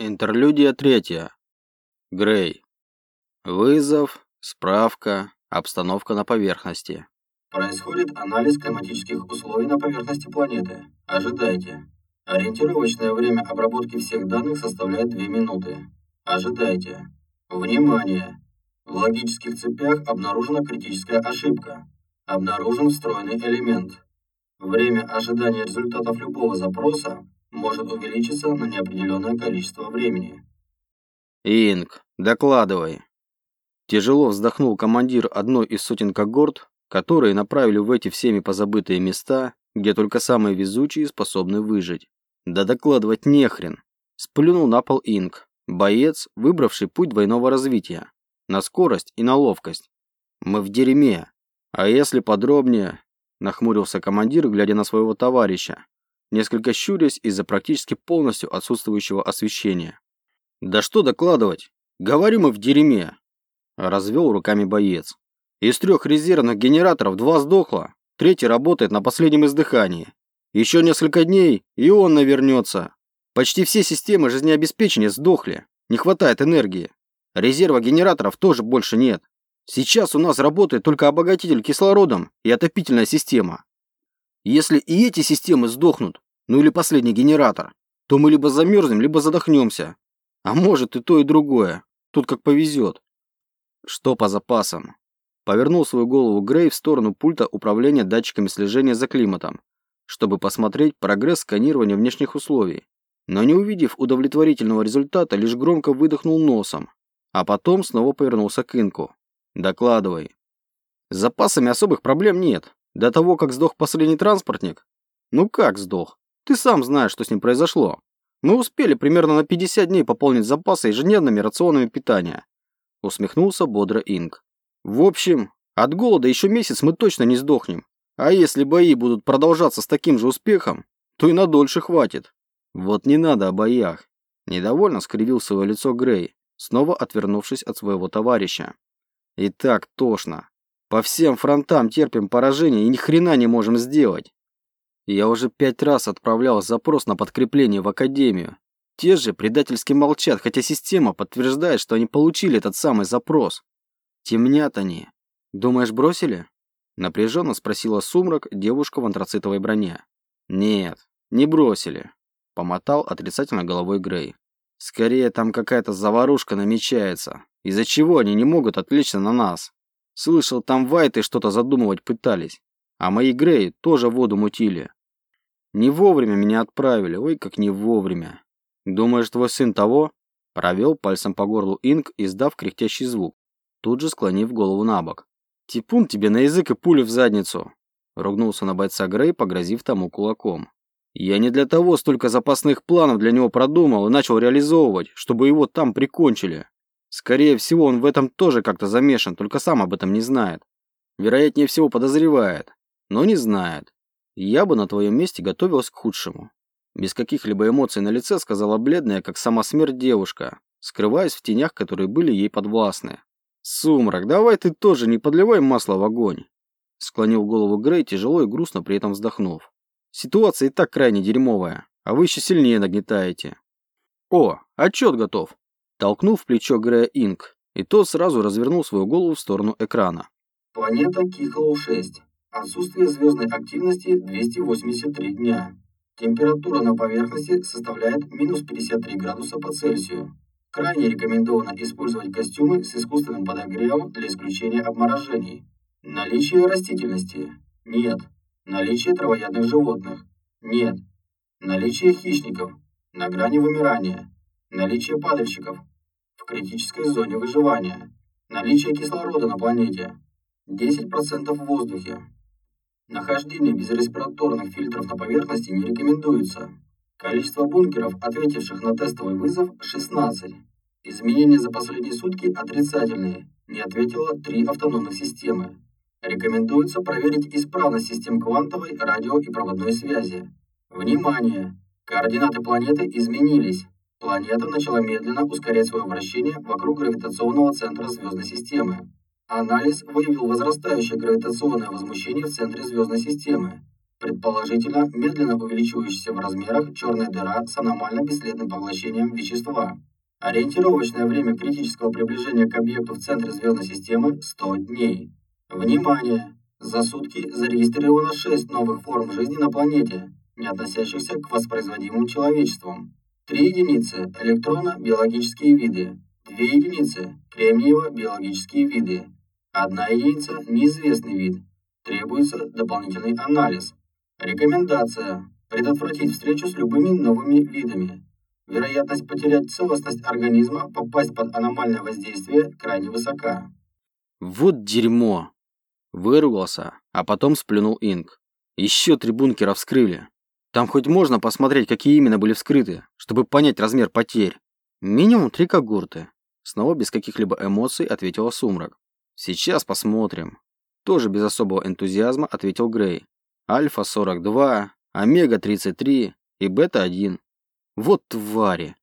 Интерлюдия третья. Грей. Вызов, справка, обстановка на поверхности. Происходит анализ климатических условий на поверхности планеты. Ожидайте. Ориентировочное время обработки всех данных составляет 2 минуты. Ожидайте. Внимание! В логических цепях обнаружена критическая ошибка. Обнаружен встроенный элемент. Время ожидания результатов любого запроса может увеличиться на неопределенное количество времени. Инг, докладывай. Тяжело вздохнул командир одной из сотен когорт, которые направили в эти всеми позабытые места, где только самые везучие способны выжить. Да докладывать нехрен. Сплюнул на пол Инг, боец, выбравший путь двойного развития, на скорость и на ловкость. Мы в дерьме. А если подробнее, нахмурился командир, глядя на своего товарища, несколько щурясь из-за практически полностью отсутствующего освещения. «Да что докладывать? Говорим мы в дерьме!» Развел руками боец. «Из трех резервных генераторов два сдохло, третий работает на последнем издыхании. Еще несколько дней, и он навернется. Почти все системы жизнеобеспечения сдохли, не хватает энергии. Резерва генераторов тоже больше нет. Сейчас у нас работает только обогатитель кислородом и отопительная система. Если и эти системы сдохнут, ну или последний генератор, то мы либо замерзнем, либо задохнемся. А может и то, и другое. Тут как повезет. Что по запасам? Повернул свою голову Грей в сторону пульта управления датчиками слежения за климатом, чтобы посмотреть прогресс сканирования внешних условий. Но не увидев удовлетворительного результата, лишь громко выдохнул носом, а потом снова повернулся к Инку. «Докладывай». С запасами особых проблем нет. До того, как сдох последний транспортник? Ну как сдох? Ты сам знаешь, что с ним произошло. Мы успели примерно на 50 дней пополнить запасы ежедневными рационами питания. Усмехнулся бодро Инг. В общем, от голода еще месяц мы точно не сдохнем. А если бои будут продолжаться с таким же успехом, то и на дольше хватит. Вот не надо о боях. Недовольно скривил свое лицо Грей, снова отвернувшись от своего товарища. И так тошно. По всем фронтам терпим поражение и ни хрена не можем сделать. Я уже пять раз отправлял запрос на подкрепление в Академию. Те же предательски молчат, хотя система подтверждает, что они получили этот самый запрос. Темнят они. Думаешь, бросили? Напряженно спросила Сумрак девушка в антрацитовой броне. Нет, не бросили. Помотал отрицательно головой Грей. Скорее там какая-то заварушка намечается, из-за чего они не могут отвлечься на нас. Слышал, там вайты что-то задумывать пытались. А мои Грей тоже воду мутили. Не вовремя меня отправили, ой, как не вовремя. Думаешь, твой сын того? Провел пальцем по горлу Инк, издав кряхтящий звук, тут же склонив голову на бок. Типун тебе на язык и пулю в задницу. Ругнулся на бойца Грей, погрозив тому кулаком. Я не для того столько запасных планов для него продумал и начал реализовывать, чтобы его там прикончили. Скорее всего, он в этом тоже как-то замешан, только сам об этом не знает. Вероятнее всего подозревает, но не знает. Я бы на твоем месте готовилась к худшему. Без каких-либо эмоций на лице сказала бледная, как сама смерть девушка, скрываясь в тенях, которые были ей подвластны. «Сумрак, давай ты тоже не подливай масло в огонь!» Склонил голову Грей, тяжело и грустно при этом вздохнув. «Ситуация и так крайне дерьмовая, а вы еще сильнее нагнетаете». «О, отчет готов!» Толкнул в плечо Грея Инк, и тот сразу развернул свою голову в сторону экрана. Планета Кихлоу-6. Отсутствие звездной активности 283 дня. Температура на поверхности составляет минус 53 градуса по Цельсию. Крайне рекомендовано использовать костюмы с искусственным подогревом для исключения обморожений. Наличие растительности? Нет. Наличие травоядных животных? Нет. Наличие хищников? На грани вымирания. Наличие падальщиков в критической зоне выживания. Наличие кислорода на планете. 10% в воздухе. Нахождение без респираторных фильтров на поверхности не рекомендуется. Количество бункеров, ответивших на тестовый вызов, 16. Изменения за последние сутки отрицательные. Не ответило 3 автономных системы. Рекомендуется проверить исправность систем квантовой, радио и проводной связи. Внимание! Координаты планеты изменились. Планета начала медленно ускорять свое вращение вокруг гравитационного центра звездной системы. Анализ выявил возрастающее гравитационное возмущение в центре звездной системы. Предположительно, медленно увеличивающаяся в размерах черная дыра с аномально бесследным поглощением вещества. Ориентировочное время критического приближения к объекту в центре звездной системы – 100 дней. Внимание! За сутки зарегистрировано 6 новых форм жизни на планете, не относящихся к воспроизводимым человечеством. 3 единицы – электронно-биологические виды, 2 единицы – кремниево-биологические виды, 1 единица – неизвестный вид. Требуется дополнительный анализ. Рекомендация – предотвратить встречу с любыми новыми видами. Вероятность потерять целостность организма, попасть под аномальное воздействие крайне высока. Вот дерьмо. Выругался, а потом сплюнул Инк. Еще три бункера вскрыли. Там хоть можно посмотреть, какие именно были вскрыты, чтобы понять размер потерь. Минимум три когорты. Снова без каких-либо эмоций ответила Сумрак. Сейчас посмотрим. Тоже без особого энтузиазма ответил Грей. Альфа-42, Омега-33 и Бета-1. Вот твари.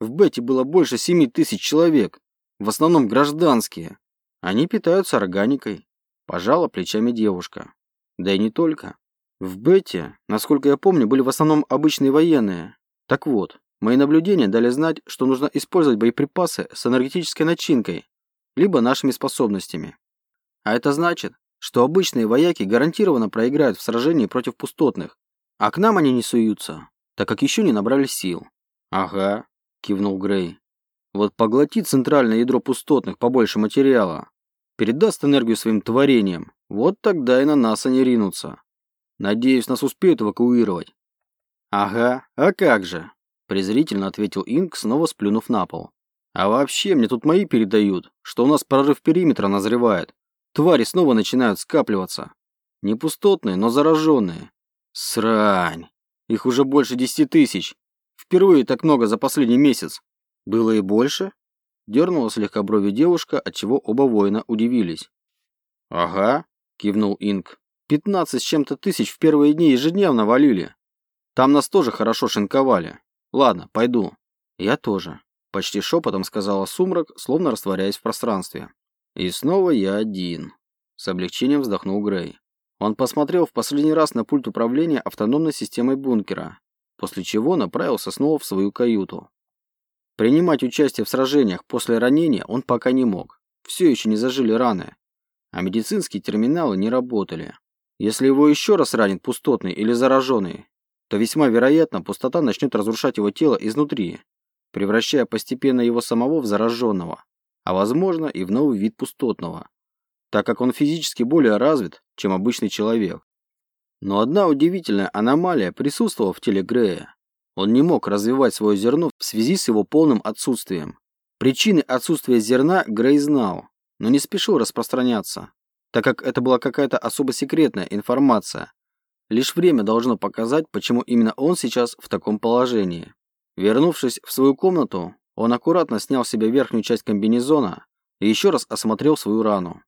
В Бете было больше семи тысяч человек, в основном гражданские. Они питаются органикой. Пожала плечами девушка. Да и не только. В Бете, насколько я помню, были в основном обычные военные. Так вот, мои наблюдения дали знать, что нужно использовать боеприпасы с энергетической начинкой, либо нашими способностями. А это значит, что обычные вояки гарантированно проиграют в сражении против пустотных, а к нам они не суются, так как еще не набрали сил. Ага, кивнул Грей. Вот поглотит центральное ядро пустотных побольше материала, передаст энергию своим творениям, вот тогда и на нас они ринутся. Надеюсь, нас успеют эвакуировать. Ага, а как же? Презрительно ответил Инк, снова сплюнув на пол. А вообще, мне тут мои передают, что у нас прорыв периметра назревает. Твари снова начинают скапливаться. Не пустотные, но зараженные. Срань. Их уже больше десяти тысяч. Впервые так много за последний месяц. Было и больше? Дернула слегка брови девушка, отчего оба воина удивились. Ага, кивнул Инк. Пятнадцать с чем-то тысяч в первые дни ежедневно валили. Там нас тоже хорошо шинковали. Ладно, пойду. Я тоже. Почти шепотом сказала сумрак, словно растворяясь в пространстве. И снова я один. С облегчением вздохнул Грей. Он посмотрел в последний раз на пульт управления автономной системой бункера, после чего направился снова в свою каюту. Принимать участие в сражениях после ранения он пока не мог. Все еще не зажили раны, а медицинские терминалы не работали. Если его еще раз ранит пустотный или зараженный, то весьма вероятно пустота начнет разрушать его тело изнутри, превращая постепенно его самого в зараженного, а возможно и в новый вид пустотного, так как он физически более развит, чем обычный человек. Но одна удивительная аномалия присутствовала в теле Грея. Он не мог развивать свое зерно в связи с его полным отсутствием. Причины отсутствия зерна Грей знал, но не спешил распространяться, так как это была какая-то особо секретная информация. Лишь время должно показать, почему именно он сейчас в таком положении. Вернувшись в свою комнату, он аккуратно снял с себя верхнюю часть комбинезона и еще раз осмотрел свою рану.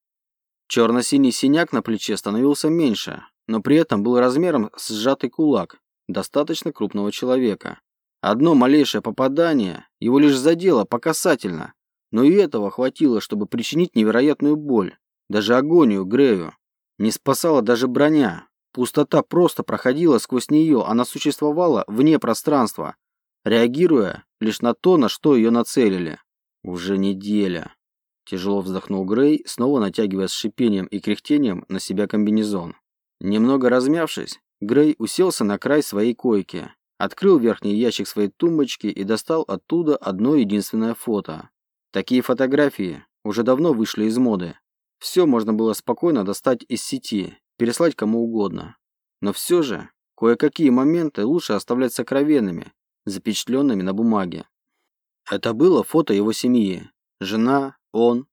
Черно-синий синяк на плече становился меньше, но при этом был размером с сжатый кулак достаточно крупного человека. Одно малейшее попадание его лишь задело по касательно, но и этого хватило, чтобы причинить невероятную боль, даже агонию Грею. Не спасала даже броня. Пустота просто проходила сквозь нее, она существовала вне пространства, реагируя лишь на то, на что ее нацелили. Уже неделя. Тяжело вздохнул Грей, снова натягивая с шипением и кряхтением на себя комбинезон. Немного размявшись, Грей уселся на край своей койки, открыл верхний ящик своей тумбочки и достал оттуда одно единственное фото. Такие фотографии уже давно вышли из моды. Все можно было спокойно достать из сети, переслать кому угодно. Но все же, кое-какие моменты лучше оставлять сокровенными, запечатленными на бумаге. Это было фото его семьи. Жена, он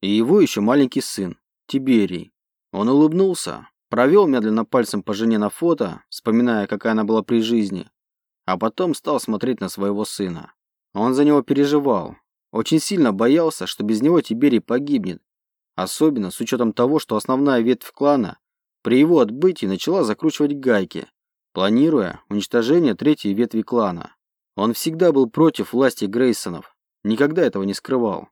и его еще маленький сын, Тиберий. Он улыбнулся, провел медленно пальцем по жене на фото, вспоминая, какая она была при жизни, а потом стал смотреть на своего сына. Он за него переживал, очень сильно боялся, что без него Тиберий погибнет, особенно с учетом того, что основная ветвь клана при его отбытии начала закручивать гайки, планируя уничтожение третьей ветви клана. Он всегда был против власти Грейсонов, никогда этого не скрывал.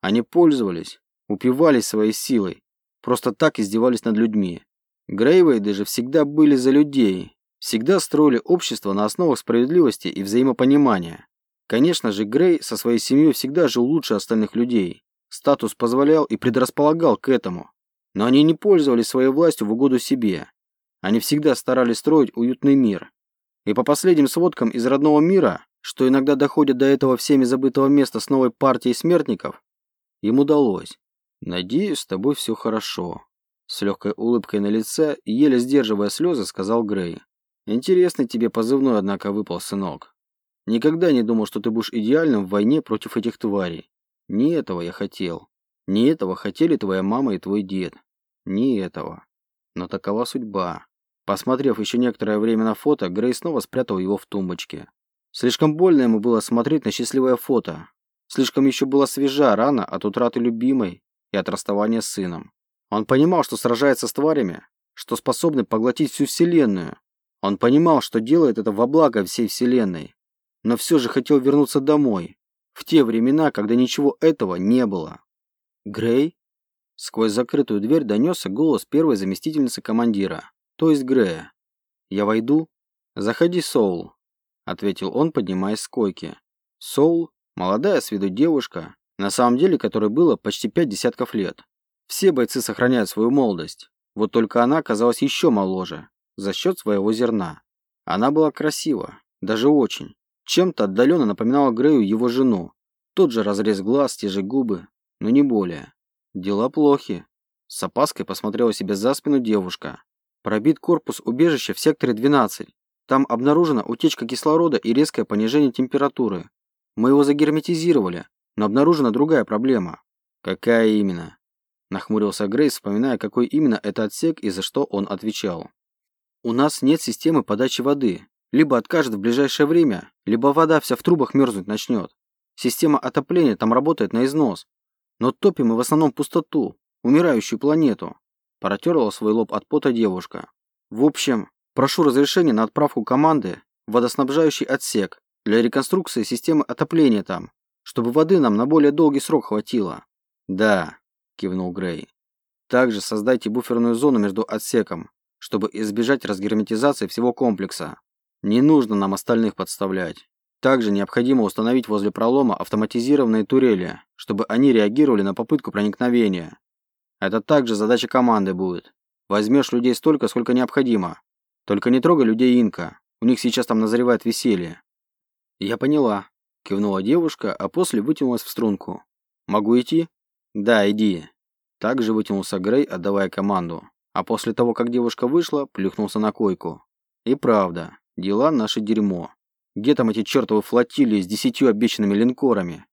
Они пользовались, упивались своей силой, просто так издевались над людьми. Грейвейды же всегда были за людей, всегда строили общество на основах справедливости и взаимопонимания. Конечно же, Грей со своей семьей всегда жил лучше остальных людей. Статус позволял и предрасполагал к этому. Но они не пользовались своей властью в угоду себе. Они всегда старались строить уютный мир. И по последним сводкам из родного мира, что иногда доходят до этого всеми забытого места с новой партией смертников, им удалось. «Надеюсь, с тобой все хорошо», — с легкой улыбкой на лице еле сдерживая слезы, сказал Грей. «Интересный тебе позывной, однако, выпал, сынок. Никогда не думал, что ты будешь идеальным в войне против этих тварей. Не этого я хотел. Не этого хотели твоя мама и твой дед. Не этого. Но такова судьба. Посмотрев еще некоторое время на фото, Грей снова спрятал его в тумбочке. Слишком больно ему было смотреть на счастливое фото. Слишком еще была свежа рана от утраты любимой и от расставания с сыном. Он понимал, что сражается с тварями, что способны поглотить всю Вселенную. Он понимал, что делает это во благо всей Вселенной. Но все же хотел вернуться домой, в те времена, когда ничего этого не было. «Грей?» Сквозь закрытую дверь донесся голос первой заместительницы командира, то есть Грея. «Я войду?» «Заходи, Соул», — ответил он, поднимаясь с койки. Соул, молодая с виду девушка, на самом деле которой было почти пять десятков лет. Все бойцы сохраняют свою молодость. Вот только она казалась еще моложе, за счет своего зерна. Она была красива, даже очень. Чем-то отдаленно напоминала Грею его жену. Тот же разрез глаз, те же губы, но не более. Дела плохи. С опаской посмотрела себе за спину девушка. Пробит корпус убежища в секторе 12. Там обнаружена утечка кислорода и резкое понижение температуры. Мы его загерметизировали, но обнаружена другая проблема. Какая именно? Нахмурился Грейс, вспоминая, какой именно это отсек и за что он отвечал. У нас нет системы подачи воды. Либо откажет в ближайшее время, либо вода вся в трубах мерзнуть начнет. Система отопления там работает на износ. Но топим мы в основном пустоту, умирающую планету. Протерла свой лоб от пота девушка. В общем, прошу разрешения на отправку команды в водоснабжающий отсек для реконструкции системы отопления там, чтобы воды нам на более долгий срок хватило. Да, кивнул Грей. Также создайте буферную зону между отсеком, чтобы избежать разгерметизации всего комплекса. Не нужно нам остальных подставлять. Также необходимо установить возле пролома автоматизированные турели, чтобы они реагировали на попытку проникновения. Это также задача команды будет. Возьмешь людей столько, сколько необходимо. Только не трогай людей инка. У них сейчас там назревает веселье. Я поняла. Кивнула девушка, а после вытянулась в струнку. Могу идти? Да, иди. Также вытянулся Грей, отдавая команду. А после того, как девушка вышла, плюхнулся на койку. И правда, Дела наше дерьмо. Где там эти чертовы флотилии с десятью обещанными линкорами?